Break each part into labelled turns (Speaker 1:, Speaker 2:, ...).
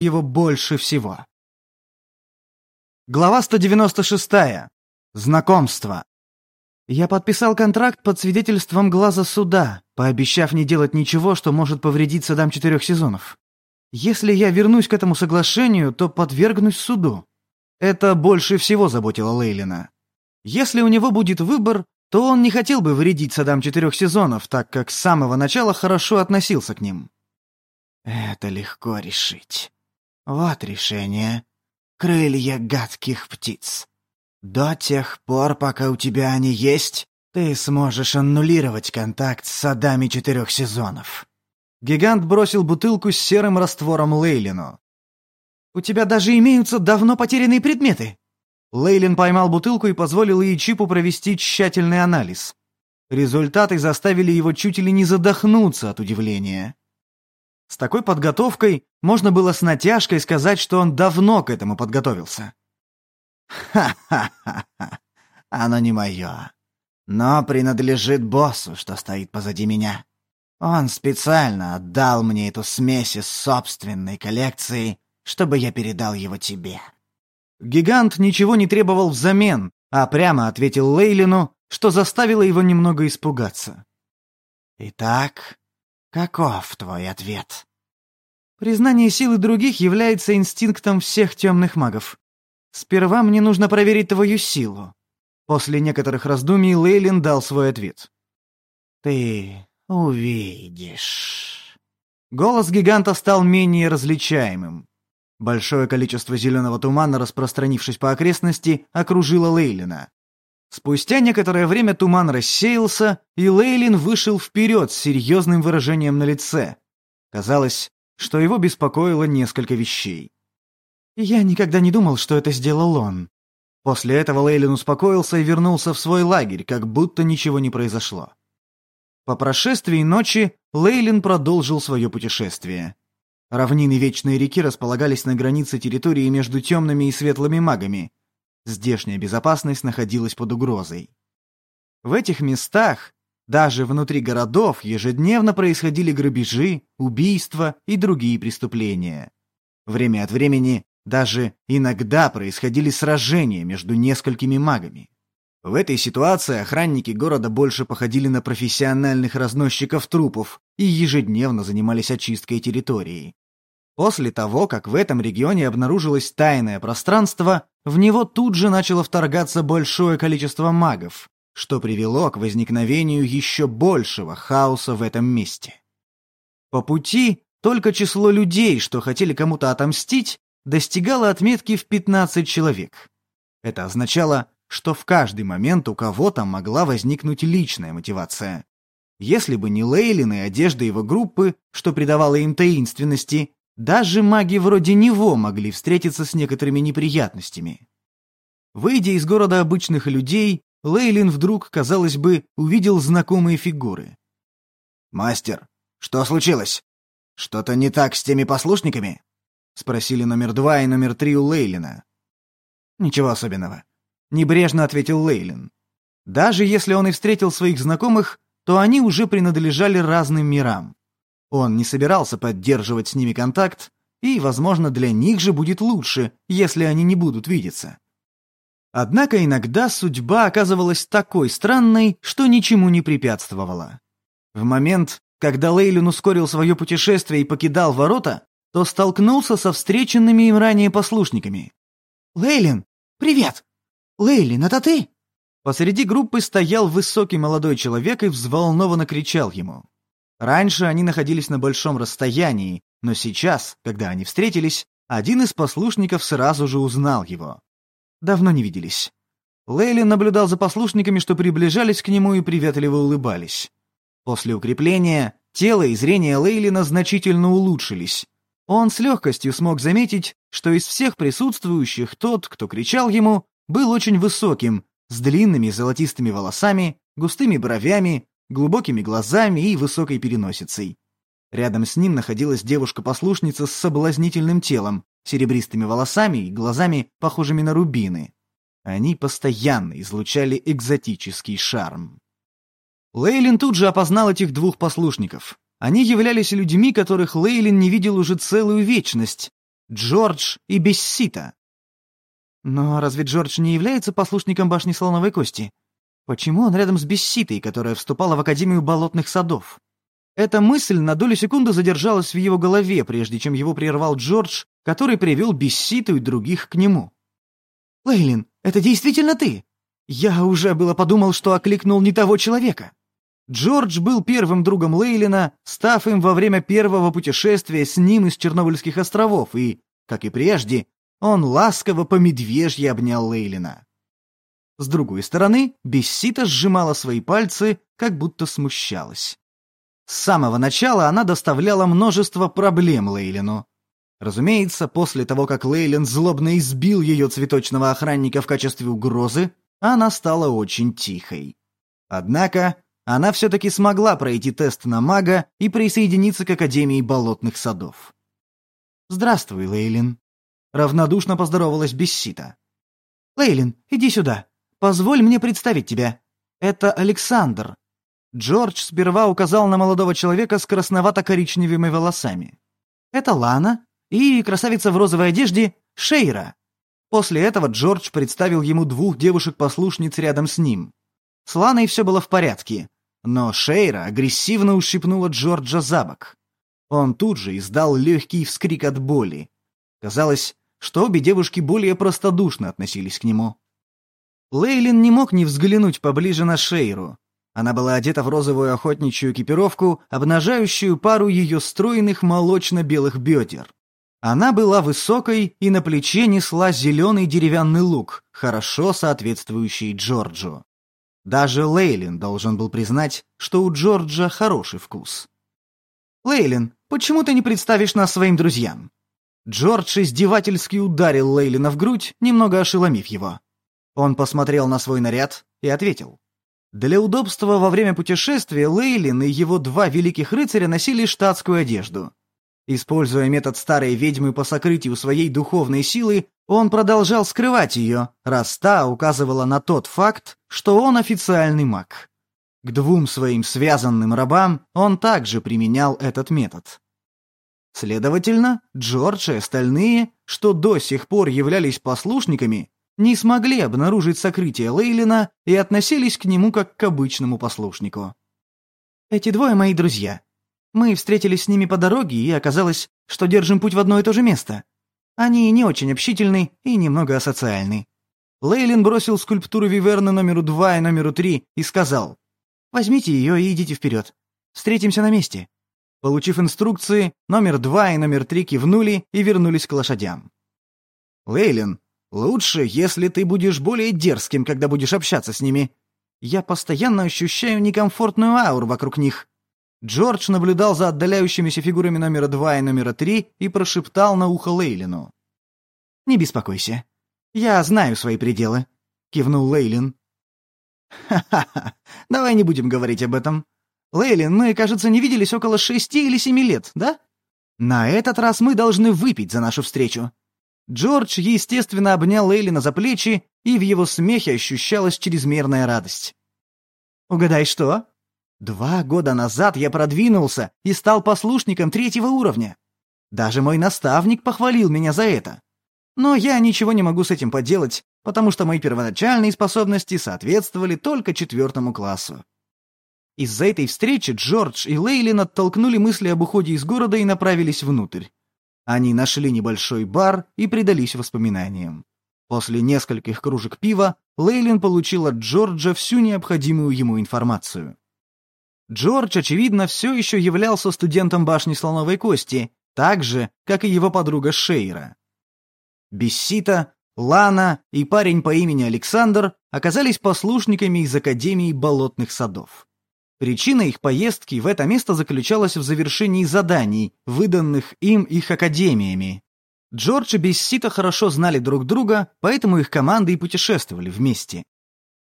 Speaker 1: его больше всего. Глава 196. Знакомство. Я подписал контракт под свидетельством глаза суда, пообещав не делать ничего, что может повредить садам четырех сезонов. Если я вернусь к этому соглашению, то подвергнусь суду. Это больше всего заботило Лейлина. Если у него будет выбор, то он не хотел бы вредить садам четырех сезонов, так как с самого начала хорошо относился к ним. Это легко решить. Вот решение. Крылья гадких птиц. До тех пор, пока у тебя они есть, ты сможешь аннулировать контакт с садами четырех сезонов. Гигант бросил бутылку с серым раствором Лейлину. «У тебя даже имеются давно потерянные предметы!» Лейлин поймал бутылку и позволил ей Чипу провести тщательный анализ. Результаты заставили его чуть ли не задохнуться от удивления. С такой подготовкой можно было с натяжкой сказать, что он давно к этому подготовился. «Ха-ха-ха-ха! Оно не мое, но принадлежит боссу, что стоит позади меня. Он специально отдал мне эту смесь из собственной коллекции, чтобы я передал его тебе». Гигант ничего не требовал взамен, а прямо ответил Лейлину, что заставило его немного испугаться. «Итак, каков твой ответ?» Признание силы других является инстинктом всех темных магов. Сперва мне нужно проверить твою силу. После некоторых раздумий Лейлин дал свой ответ. «Ты увидишь». Голос гиганта стал менее различаемым. Большое количество зеленого тумана, распространившись по окрестности, окружило Лейлина. Спустя некоторое время туман рассеялся, и Лейлин вышел вперед с серьезным выражением на лице. Казалось, что его беспокоило несколько вещей. «Я никогда не думал, что это сделал он». После этого Лейлин успокоился и вернулся в свой лагерь, как будто ничего не произошло. По прошествии ночи Лейлин продолжил свое путешествие. Равнины Вечной реки располагались на границе территории между темными и светлыми магами. Здешняя безопасность находилась под угрозой. В этих местах, даже внутри городов, ежедневно происходили грабежи, убийства и другие преступления. Время от времени даже иногда происходили сражения между несколькими магами. В этой ситуации охранники города больше походили на профессиональных разносчиков трупов и ежедневно занимались очисткой территории. После того, как в этом регионе обнаружилось тайное пространство, в него тут же начало вторгаться большое количество магов, что привело к возникновению еще большего хаоса в этом месте. По пути только число людей, что хотели кому-то отомстить, достигало отметки в 15 человек. Это означало, что в каждый момент у кого-то могла возникнуть личная мотивация. Если бы не Лейлин и одежда его группы, что придавало им таинственности, даже маги вроде него могли встретиться с некоторыми неприятностями. Выйдя из города обычных людей, Лейлин вдруг, казалось бы, увидел знакомые фигуры. «Мастер, что случилось? Что-то не так с теми послушниками?» — спросили номер два и номер три у Лейлина. «Ничего особенного. Небрежно ответил Лейлин. Даже если он и встретил своих знакомых, то они уже принадлежали разным мирам. Он не собирался поддерживать с ними контакт, и, возможно, для них же будет лучше, если они не будут видеться. Однако иногда судьба оказывалась такой странной, что ничему не препятствовала. В момент, когда Лейлин ускорил свое путешествие и покидал ворота, то столкнулся со встреченными им ранее послушниками. «Лейлин, привет!» «Лейлин, это ты?» Посреди группы стоял высокий молодой человек и взволнованно кричал ему. Раньше они находились на большом расстоянии, но сейчас, когда они встретились, один из послушников сразу же узнал его. Давно не виделись. Лейлин наблюдал за послушниками, что приближались к нему и приветливо улыбались. После укрепления тело и зрение Лейлина значительно улучшились. Он с легкостью смог заметить, что из всех присутствующих тот, кто кричал ему, был очень высоким, с длинными золотистыми волосами, густыми бровями, глубокими глазами и высокой переносицей. Рядом с ним находилась девушка-послушница с соблазнительным телом, серебристыми волосами и глазами, похожими на рубины. Они постоянно излучали экзотический шарм. Лейлин тут же опознал этих двух послушников. Они являлись людьми, которых Лейлин не видел уже целую вечность, Джордж и Бессита. Но разве Джордж не является послушником башни Слоновой Кости? Почему он рядом с Бесситой, которая вступала в Академию Болотных Садов? Эта мысль на долю секунды задержалась в его голове, прежде чем его прервал Джордж, который привел Бесситу и других к нему. «Лейлин, это действительно ты? Я уже было подумал, что окликнул не того человека». Джордж был первым другом Лейлина, став им во время первого путешествия с ним из Чернобыльских островов, и, как и прежде, он ласково по медвежье обнял Лейлина. С другой стороны, Бессита сжимала свои пальцы, как будто смущалась. С самого начала она доставляла множество проблем Лейлину. Разумеется, после того, как Лейлин злобно избил ее цветочного охранника в качестве угрозы, она стала очень тихой. Однако она все-таки смогла пройти тест на мага и присоединиться к Академии болотных садов. «Здравствуй, Лейлин», — равнодушно поздоровалась Бессита. «Лейлин, иди сюда. Позволь мне представить тебя. Это Александр». Джордж сперва указал на молодого человека с красновато-коричневыми волосами. «Это Лана и красавица в розовой одежде Шейра». После этого Джордж представил ему двух девушек-послушниц рядом с ним. С Ланой все было в порядке, но Шейра агрессивно ущипнула Джорджа за бок. Он тут же издал легкий вскрик от боли. Казалось, что обе девушки более простодушно относились к нему. Лейлин не мог не взглянуть поближе на Шейру. Она была одета в розовую охотничью экипировку, обнажающую пару ее стройных молочно-белых бедер. Она была высокой и на плече несла зеленый деревянный лук, хорошо соответствующий Джорджу. Даже Лейлин должен был признать, что у Джорджа хороший вкус. «Лейлин, почему ты не представишь нас своим друзьям?» Джордж издевательски ударил Лейлина в грудь, немного ошеломив его. Он посмотрел на свой наряд и ответил. Для удобства во время путешествия Лейлин и его два великих рыцаря носили штатскую одежду. Используя метод старой ведьмы по сокрытию своей духовной силы, он продолжал скрывать ее, раз та указывала на тот факт, что он официальный маг. К двум своим связанным рабам он также применял этот метод. Следовательно, Джордж и остальные, что до сих пор являлись послушниками, не смогли обнаружить сокрытие Лейлина и относились к нему как к обычному послушнику. «Эти двое мои друзья», мы встретились с ними по дороге, и оказалось, что держим путь в одно и то же место. Они не очень общительны и немного асоциальны. Лейлин бросил скульптуру Виверны номеру два и номеру три и сказал, «Возьмите ее и идите вперед. Встретимся на месте». Получив инструкции, номер два и номер три кивнули и вернулись к лошадям. «Лейлин, лучше, если ты будешь более дерзким, когда будешь общаться с ними. Я постоянно ощущаю некомфортную ауру вокруг них», Джордж наблюдал за отдаляющимися фигурами номера два и номера три и прошептал на ухо Лейлину. «Не беспокойся. Я знаю свои пределы», — кивнул Лейлин. «Ха-ха-ха, давай не будем говорить об этом. Лейлин, мы, кажется, не виделись около шести или семи лет, да? На этот раз мы должны выпить за нашу встречу». Джордж, естественно, обнял Лейлина за плечи, и в его смехе ощущалась чрезмерная радость. «Угадай, что?» Два года назад я продвинулся и стал послушником третьего уровня. Даже мой наставник похвалил меня за это. Но я ничего не могу с этим поделать, потому что мои первоначальные способности соответствовали только четвертому классу. Из-за этой встречи Джордж и Лейлин оттолкнули мысли об уходе из города и направились внутрь. Они нашли небольшой бар и предались воспоминаниям. После нескольких кружек пива Лейлин получил от Джорджа всю необходимую ему информацию. Джордж, очевидно, все еще являлся студентом башни Слоновой Кости, так же, как и его подруга Шейра. Бессита, Лана и парень по имени Александр оказались послушниками из Академии Болотных Садов. Причина их поездки в это место заключалась в завершении заданий, выданных им их академиями. Джордж и Бессита хорошо знали друг друга, поэтому их команды и путешествовали вместе.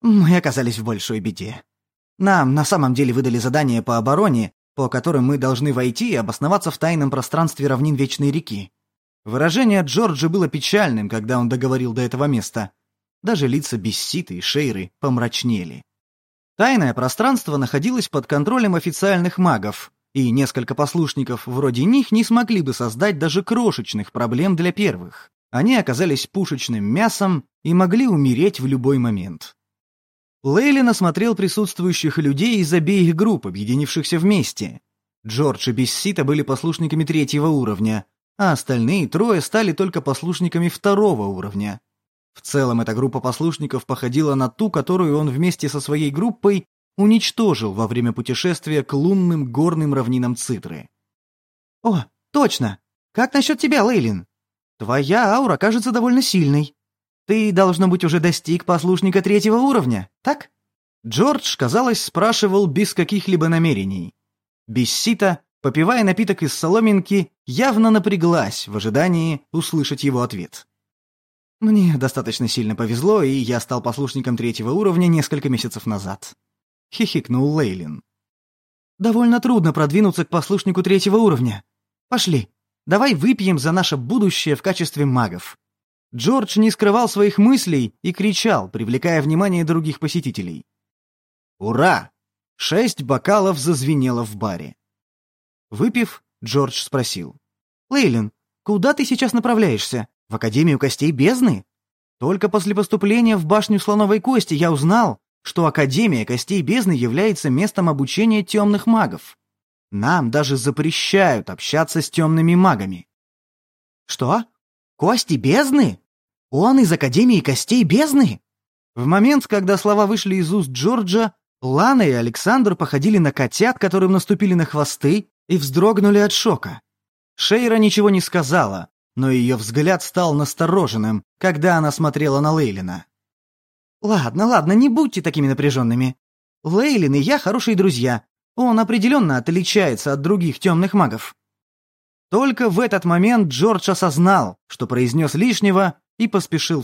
Speaker 1: Мы оказались в большой беде. Нам на самом деле выдали задание по обороне, по которым мы должны войти и обосноваться в тайном пространстве равнин Вечной реки. Выражение Джорджа было печальным, когда он договорил до этого места. Даже лица Бесситы и Шейры помрачнели. Тайное пространство находилось под контролем официальных магов, и несколько послушников вроде них не смогли бы создать даже крошечных проблем для первых. Они оказались пушечным мясом и могли умереть в любой момент. Лейлин осмотрел присутствующих людей из обеих групп, объединившихся вместе. Джордж и Бессита были послушниками третьего уровня, а остальные трое стали только послушниками второго уровня. В целом эта группа послушников походила на ту, которую он вместе со своей группой уничтожил во время путешествия к лунным горным равнинам Цитры. «О, точно! Как насчет тебя, Лейлин? Твоя аура кажется довольно сильной. Ты, должно быть, уже достиг послушника третьего уровня, так?» Джордж, казалось, спрашивал без каких-либо намерений. Бессита, попивая напиток из соломинки, явно напряглась в ожидании услышать его ответ. «Мне достаточно сильно повезло, и я стал послушником третьего уровня несколько месяцев назад», — хихикнул Лейлин. «Довольно трудно продвинуться к послушнику третьего уровня. Пошли, давай выпьем за наше будущее в качестве магов». Джордж не скрывал своих мыслей и кричал, привлекая внимание других посетителей. «Ура!» Шесть бокалов зазвенело в баре. Выпив, Джордж спросил. «Лейлин, куда ты сейчас направляешься? В Академию Костей Бездны? Только после поступления в Башню Слоновой Кости я узнал, что Академия Костей Бездны является местом обучения темных магов. Нам даже запрещают общаться с темными магами. Что? Кости Бездны? Он из Академии Костей Бездны? В момент, когда слова вышли из уст Джорджа, Лана и Александр походили на котят, которым наступили на хвосты, и вздрогнули от шока. Шейра ничего не сказала, но ее взгляд стал настороженным, когда она смотрела на Лейлина. «Ладно, ладно, не будьте такими напряженными. Лейлин и я хорошие друзья. Он определенно отличается от других темных магов». Только в этот момент Джордж осознал, что произнес лишнего, и поспешил